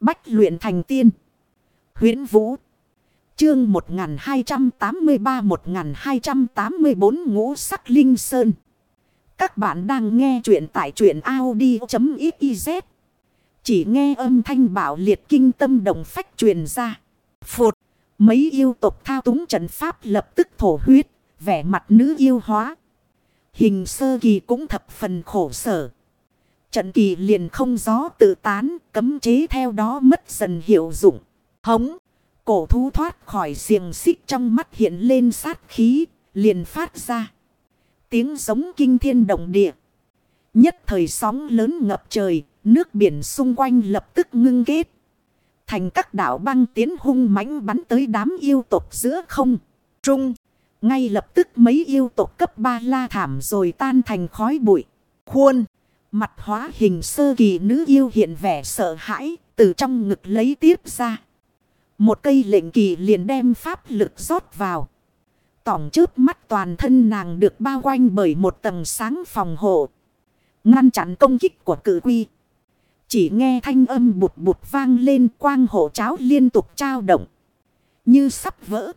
Bách luyện thành tiên. huyễn Vũ. Chương 1283-1284 Ngũ Sắc Linh Sơn. Các bạn đang nghe truyện tại truyện Audi.xyz. Chỉ nghe âm thanh bảo liệt kinh tâm động phách truyền ra. Phụt. Mấy yêu tộc thao túng trận pháp lập tức thổ huyết. Vẻ mặt nữ yêu hóa. Hình sơ kỳ cũng thập phần khổ sở. Trận kỳ liền không gió tự tán, cấm chế theo đó mất dần hiệu dụng. Hống, cổ thú thoát khỏi xiềng xích trong mắt hiện lên sát khí, liền phát ra. Tiếng giống kinh thiên động địa. Nhất thời sóng lớn ngập trời, nước biển xung quanh lập tức ngưng kết. Thành các đảo băng tiến hung mãnh bắn tới đám yêu tộc giữa không. Trung, ngay lập tức mấy yêu tộc cấp ba la thảm rồi tan thành khói bụi. Khuôn. Mặt hóa hình sơ kỳ nữ yêu hiện vẻ sợ hãi, từ trong ngực lấy tiếp ra. Một cây lệnh kỳ liền đem pháp lực rót vào. Tỏng trước mắt toàn thân nàng được bao quanh bởi một tầng sáng phòng hộ. Ngăn chặn công kích của cử quy. Chỉ nghe thanh âm bụt bụt vang lên quang hộ cháo liên tục trao động. Như sắp vỡ.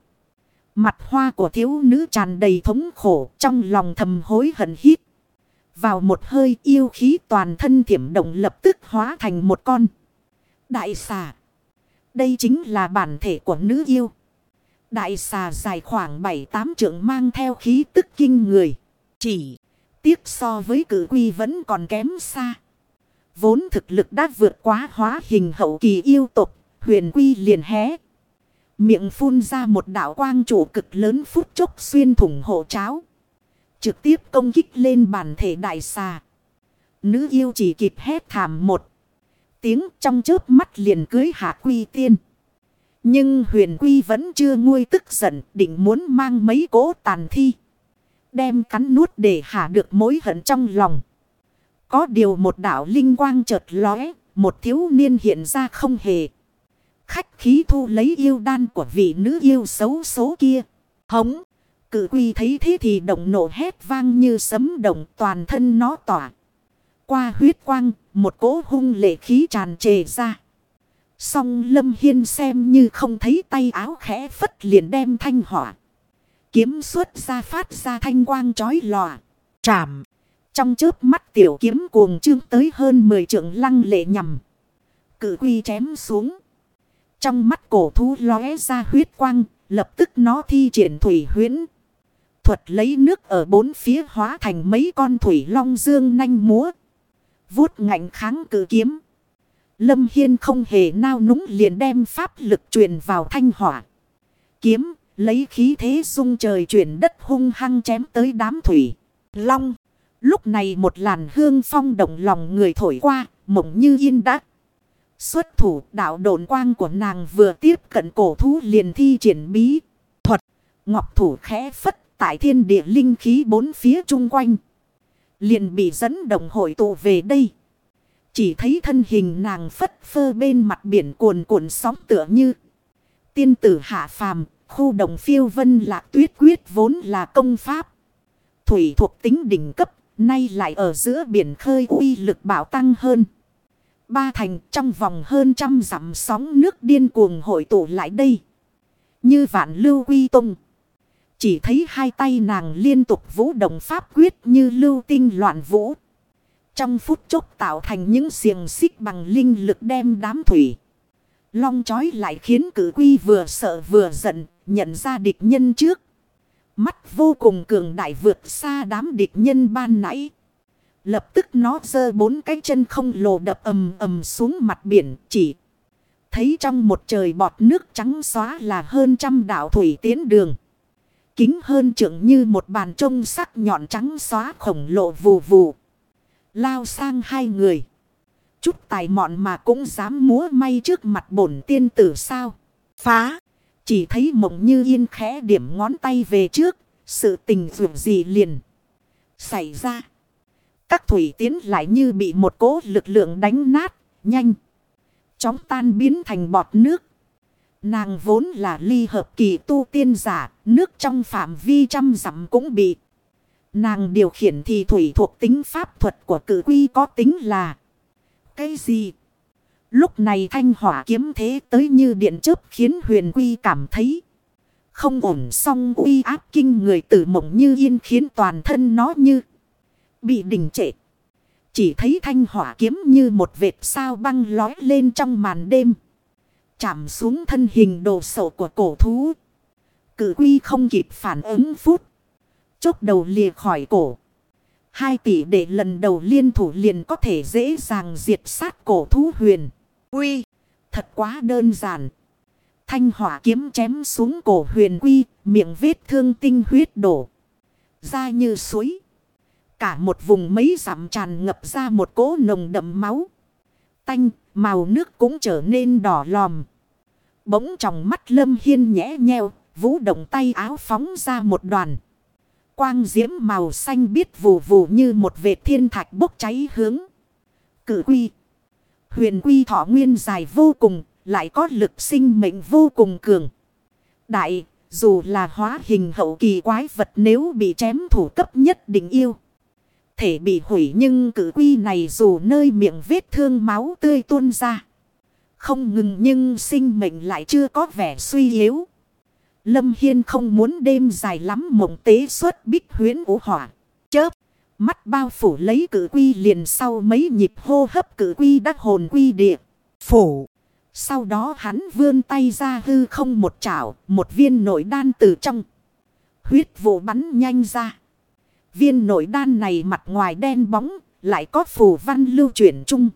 Mặt hoa của thiếu nữ tràn đầy thống khổ trong lòng thầm hối hận hít. Vào một hơi yêu khí toàn thân thiểm động lập tức hóa thành một con. Đại xà. Đây chính là bản thể của nữ yêu. Đại xà dài khoảng 7-8 trượng mang theo khí tức kinh người. Chỉ tiếc so với cử quy vẫn còn kém xa. Vốn thực lực đã vượt quá hóa hình hậu kỳ yêu tục. Huyền quy liền hé. Miệng phun ra một đạo quang chủ cực lớn phút chốc xuyên thủng hộ cháo. Trực tiếp công kích lên bản thể đại xà. Nữ yêu chỉ kịp hét thảm một. Tiếng trong chớp mắt liền cưới hạ quy tiên. Nhưng huyền quy vẫn chưa nguôi tức giận định muốn mang mấy cố tàn thi. Đem cắn nuốt để hạ được mối hận trong lòng. Có điều một đạo linh quang chợt lóe, một thiếu niên hiện ra không hề. Khách khí thu lấy yêu đan của vị nữ yêu xấu số kia. Hống! Cự quy thấy thế thì động nổ hét vang như sấm động toàn thân nó tỏa. Qua huyết quang, một cỗ hung lệ khí tràn trề ra. Song Lâm Hiên xem như không thấy tay áo khẽ phất liền đem thanh hỏa. Kiếm xuất ra phát ra thanh quang chói lòa. Trảm. Trong chớp mắt tiểu kiếm cuồng trương tới hơn 10 trượng lăng lệ nhằm. Cự quy chém xuống. Trong mắt cổ thú lóe ra huyết quang, lập tức nó thi triển thủy huyễn thuật lấy nước ở bốn phía hóa thành mấy con thủy long dương nanh múa. Vuốt ngạnh kháng cử kiếm. Lâm Hiên không hề nao núng liền đem pháp lực truyền vào thanh hỏa. Kiếm, lấy khí thế sung trời chuyển đất hung hăng chém tới đám thủy. Long, lúc này một làn hương phong động lòng người thổi qua, mộng như yên đắc. Xuất thủ đạo đồn quang của nàng vừa tiếp cận cổ thú liền thi triển bí. Thuật, ngọc thủ khẽ phất tại thiên địa linh khí bốn phía chung quanh. Liền bị dẫn động hội tụ về đây. Chỉ thấy thân hình nàng phất phơ bên mặt biển cuồn cuộn sóng tựa như. Tiên tử hạ phàm, khu đồng phiêu vân lạc tuyết quyết vốn là công pháp. Thủy thuộc tính đỉnh cấp, nay lại ở giữa biển khơi uy lực bảo tăng hơn. Ba thành trong vòng hơn trăm dặm sóng nước điên cuồng hội tụ lại đây. Như vạn lưu quy tung. Chỉ thấy hai tay nàng liên tục vũ động pháp quyết như lưu tinh loạn vũ. Trong phút chốc tạo thành những xiềng xích bằng linh lực đem đám thủy. Long chói lại khiến cử quy vừa sợ vừa giận, nhận ra địch nhân trước. Mắt vô cùng cường đại vượt xa đám địch nhân ban nãy. Lập tức nó giơ bốn cái chân không lồ đập ầm ầm xuống mặt biển chỉ. Thấy trong một trời bọt nước trắng xóa là hơn trăm đảo thủy tiến đường. Kính hơn trưởng như một bàn trông sắc nhọn trắng xóa khổng lồ vù vù. Lao sang hai người. Chút tài mọn mà cũng dám múa may trước mặt bổn tiên tử sao. Phá. Chỉ thấy mộng như yên khẽ điểm ngón tay về trước. Sự tình dù gì liền. Xảy ra. Các thủy tiến lại như bị một cố lực lượng đánh nát. Nhanh. Chóng tan biến thành bọt nước. Nàng vốn là ly hợp kỳ tu tiên giả, nước trong phạm vi trăm dặm cũng bị. Nàng điều khiển thì thủy thuộc tính pháp thuật của cử quy có tính là Cái gì? Lúc này thanh hỏa kiếm thế tới như điện chớp khiến huyền quy cảm thấy không ổn song uy áp kinh người tử mộng như yên khiến toàn thân nó như bị đình trệ. Chỉ thấy thanh hỏa kiếm như một vệt sao băng lói lên trong màn đêm. Chạm xuống thân hình đồ sổ của cổ thú. Cử quy không kịp phản ứng phút. Chốc đầu lìa khỏi cổ. Hai tỷ để lần đầu liên thủ liền có thể dễ dàng diệt sát cổ thú huyền. Quy, thật quá đơn giản. Thanh hỏa kiếm chém xuống cổ huyền quy, miệng vết thương tinh huyết đổ. Ra như suối. Cả một vùng mấy giảm tràn ngập ra một cỗ nồng đậm máu. Tanh, màu nước cũng trở nên đỏ lòm. Bỗng trong mắt lâm hiên nhẽ nheo, vũ động tay áo phóng ra một đoàn. Quang diễm màu xanh biết vù vù như một vệt thiên thạch bốc cháy hướng. Cử quy. Huyền quy thọ nguyên dài vô cùng, lại có lực sinh mệnh vô cùng cường. Đại, dù là hóa hình hậu kỳ quái vật nếu bị chém thủ cấp nhất định yêu. Thể bị hủy nhưng cử quy này dù nơi miệng vết thương máu tươi tuôn ra. Không ngừng nhưng sinh mệnh lại chưa có vẻ suy yếu. Lâm Hiên không muốn đêm dài lắm mộng tế xuất bích huyến ủ hỏa. Chớp. Mắt bao phủ lấy cử quy liền sau mấy nhịp hô hấp cử quy đắc hồn quy địa. Phủ. Sau đó hắn vươn tay ra hư không một chảo. Một viên nội đan từ trong. Huyết vụ bắn nhanh ra. Viên nội đan này mặt ngoài đen bóng. Lại có phù văn lưu chuyển chung.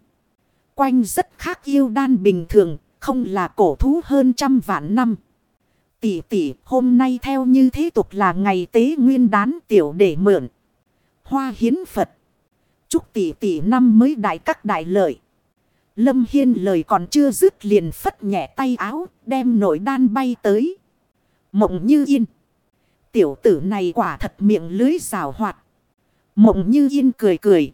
Quanh rất khác yêu đan bình thường. Không là cổ thú hơn trăm vạn năm. Tỷ tỷ, hôm nay theo như thế tục là ngày tế nguyên đán tiểu để mượn. Hoa hiến Phật. Chúc tỷ tỷ năm mới đại các đại lợi. Lâm Hiên lời còn chưa dứt liền phất nhẹ tay áo, đem nội đan bay tới. Mộng như yên. Tiểu tử này quả thật miệng lưới rào hoạt. Mộng như yên cười cười.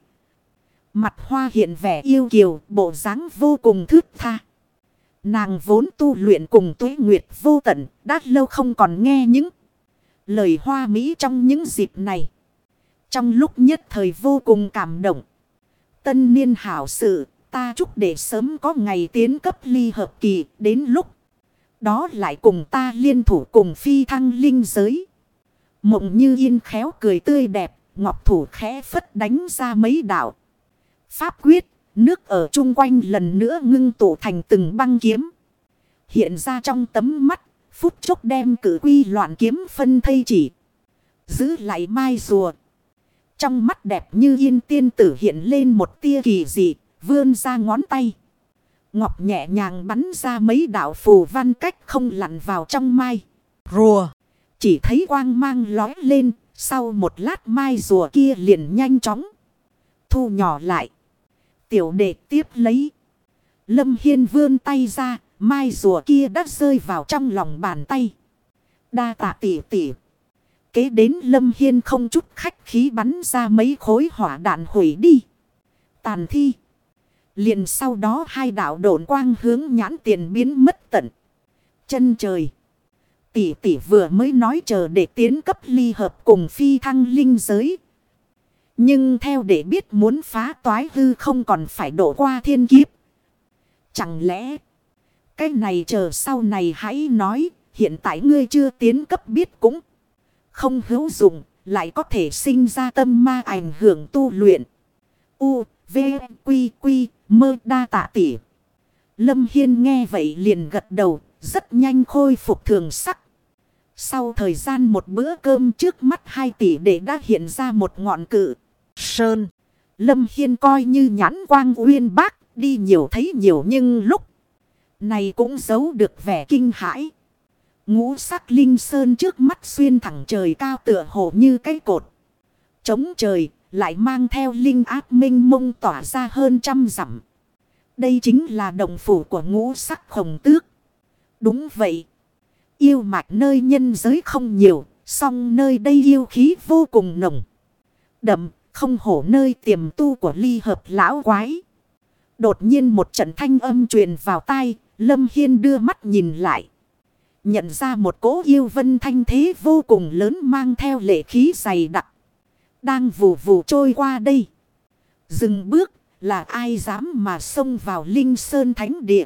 Mặt hoa hiện vẻ yêu kiều bộ dáng vô cùng thước tha. Nàng vốn tu luyện cùng tuế nguyệt vô tận, đã lâu không còn nghe những lời hoa mỹ trong những dịp này. Trong lúc nhất thời vô cùng cảm động. Tân niên hảo sự, ta chúc để sớm có ngày tiến cấp ly hợp kỳ, đến lúc đó lại cùng ta liên thủ cùng phi thăng linh giới. Mộng như yên khéo cười tươi đẹp, ngọc thủ khẽ phất đánh ra mấy đạo. Pháp quyết Nước ở chung quanh lần nữa ngưng tụ thành từng băng kiếm. Hiện ra trong tấm mắt, phút chốc đem cử quy loạn kiếm phân thây chỉ. Giữ lại mai rùa. Trong mắt đẹp như yên tiên tử hiện lên một tia kỳ dị, vươn ra ngón tay. Ngọc nhẹ nhàng bắn ra mấy đạo phù văn cách không lặn vào trong mai. Rùa. Chỉ thấy quang mang lói lên, sau một lát mai rùa kia liền nhanh chóng. Thu nhỏ lại tiểu đệ tiếp lấy. Lâm Hiên vươn tay ra, mai rùa kia đã rơi vào trong lòng bàn tay. Đa tạ tỉ tỉ. Kế đến Lâm Hiên không chút khách khí bắn ra mấy khối hỏa đạn hủy đi. Tàn thi. liền sau đó hai đạo độn quang hướng nhãn tiền biến mất tận. Chân trời. Tỷ tỷ vừa mới nói chờ để tiến cấp ly hợp cùng phi thăng linh giới. Nhưng theo để biết muốn phá toái hư không còn phải đổ qua thiên kiếp. Chẳng lẽ cái này chờ sau này hãy nói hiện tại ngươi chưa tiến cấp biết cũng không hữu dụng lại có thể sinh ra tâm ma ảnh hưởng tu luyện. U, V, Quy, Quy, mơ đa tạ tỉ. Lâm Hiên nghe vậy liền gật đầu, rất nhanh khôi phục thường sắc. Sau thời gian một bữa cơm trước mắt hai tỷ để đã hiện ra một ngọn cự. Sơn. Lâm Hiên coi như nhãn quang uyên bác. Đi nhiều thấy nhiều nhưng lúc này cũng giấu được vẻ kinh hãi. Ngũ sắc linh sơn trước mắt xuyên thẳng trời cao tựa hồ như cái cột. Chống trời, lại mang theo linh áp minh mông tỏa ra hơn trăm dặm. Đây chính là đồng phủ của ngũ sắc khổng tước. Đúng vậy. Yêu mạch nơi nhân giới không nhiều. Song nơi đây yêu khí vô cùng nồng. Đậm không hổ nơi tiềm tu của ly hợp lão quái. Đột nhiên một trận thanh âm truyền vào tai, Lâm Hiên đưa mắt nhìn lại. Nhận ra một cỗ yêu vân thanh thế vô cùng lớn mang theo lệ khí dày đặc. Đang vù vù trôi qua đây. Dừng bước, Là ai dám mà xông vào Linh Sơn Thánh Địa.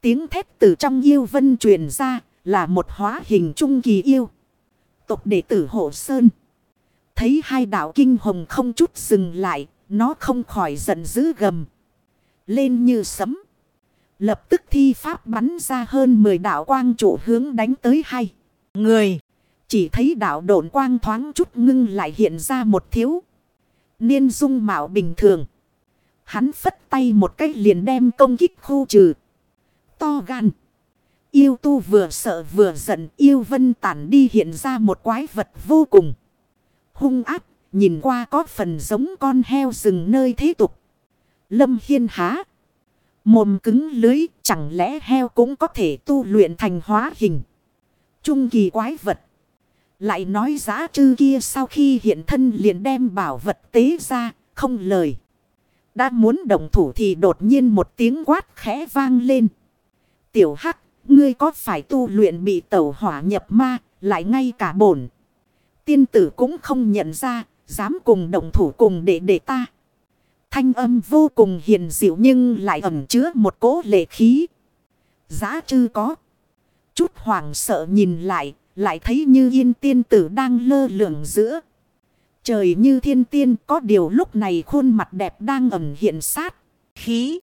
Tiếng thét từ trong yêu vân truyền ra là một hóa hình trung kỳ yêu. tộc đệ tử Hộ Sơn. Thấy hai đạo kinh hồng không chút dừng lại. Nó không khỏi giận dữ gầm. Lên như sấm. Lập tức thi pháp bắn ra hơn 10 đạo quang trụ hướng đánh tới hai. Người. Chỉ thấy đạo độn quang thoáng chút ngưng lại hiện ra một thiếu. Niên dung mạo bình thường. Hắn phất tay một cách liền đem công kích khu trừ. To gan. Yêu tu vừa sợ vừa giận, yêu vân tản đi hiện ra một quái vật vô cùng. Hung áp, nhìn qua có phần giống con heo rừng nơi thế tục. Lâm hiên há. Mồm cứng lưới, chẳng lẽ heo cũng có thể tu luyện thành hóa hình. Trung kỳ quái vật. Lại nói giá trư kia sau khi hiện thân liền đem bảo vật tế ra, không lời. Đã muốn động thủ thì đột nhiên một tiếng quát khẽ vang lên. Tiểu hắc, ngươi có phải tu luyện bị tẩu hỏa nhập ma, lại ngay cả bổn. Tiên tử cũng không nhận ra, dám cùng động thủ cùng để để ta. Thanh âm vô cùng hiền dịu nhưng lại ẩm chứa một cố lệ khí. Giá chư có. Chút hoảng sợ nhìn lại, lại thấy như yên tiên tử đang lơ lửng giữa. Trời như thiên tiên có điều lúc này khuôn mặt đẹp đang ẩm hiện sát. Khí.